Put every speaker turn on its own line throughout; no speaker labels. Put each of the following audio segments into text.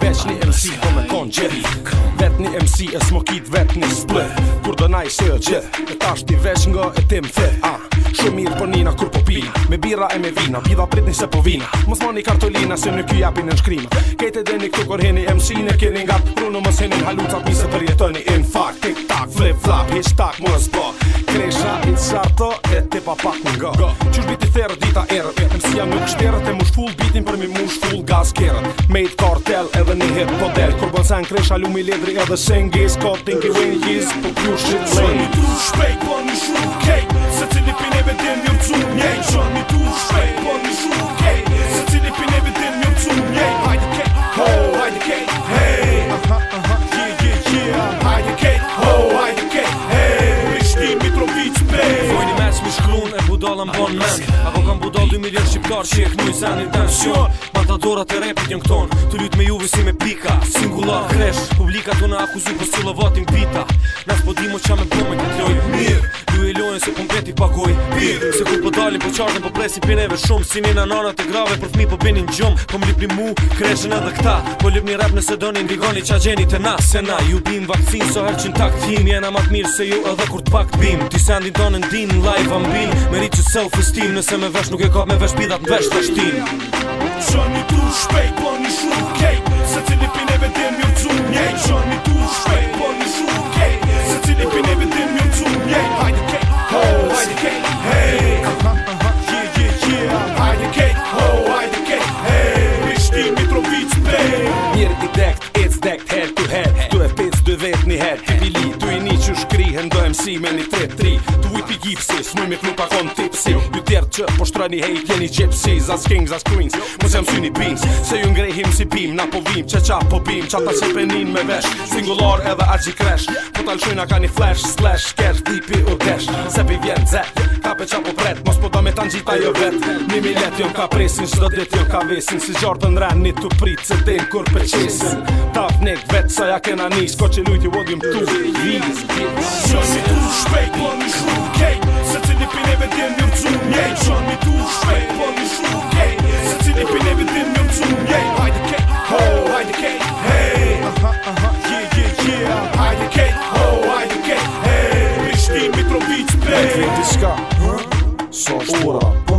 Veç një MC po me kon gjeri Vet një MC e smokit vet një split Kur do naj se o E tash ti veç nga e tim the ah. Shë mirë për po nina kur po pina Me bira e me vina, bida pritni se po vina Mos mani kartolina se në kjoj api në shkrim Kejt e deni këtu kur heni MC në keni nga pru në mos heni Haluca pise për jetoni in fact Tik tak, flip flap, hish tak, mos bo Kresha i të sarto e te pa pak në go Qysh biti therë dita erë E mësia më kështerët e mush full Bitin për mi mush full gaz kjerët Made cartel edhe një hit podel Kur kresha lumi ledri edhe sengis Kortin kërën i gjiz, po kjo shqit sëni Se po, një shumë kejt, se
kalëm bon mend Apo kam budal 2 milion shqiptar që e knuj sen intention Matadorat të repit njën këton Të lyt me juve si me pika Singular kresh Publika të në akuzu për si lëvatin pita Nas po dimo qa me bëmë po e këtë lojë Mirë Ju e lojën se kompeti po pakoj Mirë Se ku po dalin për qartën po presi pineve shumë si nina nana të grave për fmi po binin gjumë po mli pri mu kreshen edhe këta po lip një rap nëse doni ndigoni qa gjeni të na se na ju bim vakcin so her qin takt him jena mat mirë se ju edhe kur të t'bim bim ti se andin tonë ndin në live ambil me rritë që self esteem nëse me vesh nuk e ka me vesh bidat në vesh të shtim që
një tu shpejt po një shumë kejt
një her Ti pili, tu i një që shkri Hëndo si me një tre tri Tu i pi gipsi, së me klu kon tipsi Ju tjerë që po shtra një hejt, jeni një zas king, zas queens Mu se mësi një pins Se ju ngrejhim si pim, na po vim Qa qa po bim, qa ta qepe me vesh Singular edhe a kresh Po ta lëshojna ka një flash, slash, kesh, dipi u desh Se pi vjen zet, ka pe qa po pret Mos po do me tanë njita jo vet Nimi let jo ka presin, qdo dit, jo ka vesin Si tu prit, se den kur pe qesin nek veca na nis Ko će ljudi vodim tu Čo mi tu špej, plomiš rukej Srce dipi
ne vedem, jer njej Čo mi tu špej, plomiš rukej Srce dipi ne vedem, jer njej Hajde kej, ho, hajde kej, hej Aha, aha, yeah, yeah, yeah Hajde kej, ho, hajde kej, hej Mišti Mitrovic, brej Kritiska,
so štura,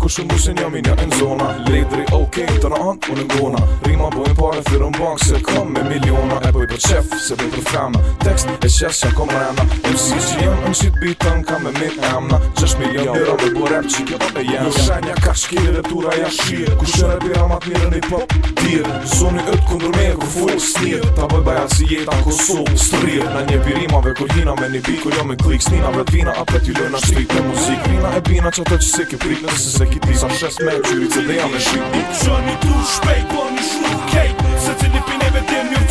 ku shumë bëshin jam i një në zona Lidri ok, të në antë unë gona Rima bojnë pare, firën bankë se kam me miliona E bëj për qef, se bëj për femna Tekst e qesh jam kom rena Më si që jem në qitë bitën, kam me mit emna 6 milion dira me bo rap që këtë e jem Në shenja ka tura ja shirë Ku shërë e pira matë mirë në pop tirë Zoni ëtë kundur me e ku full stirë Ta bëj baja si jetë anë Kosovë stërirë Në një pirimave kur hina Kiedy za przesmęczył, co dają
tu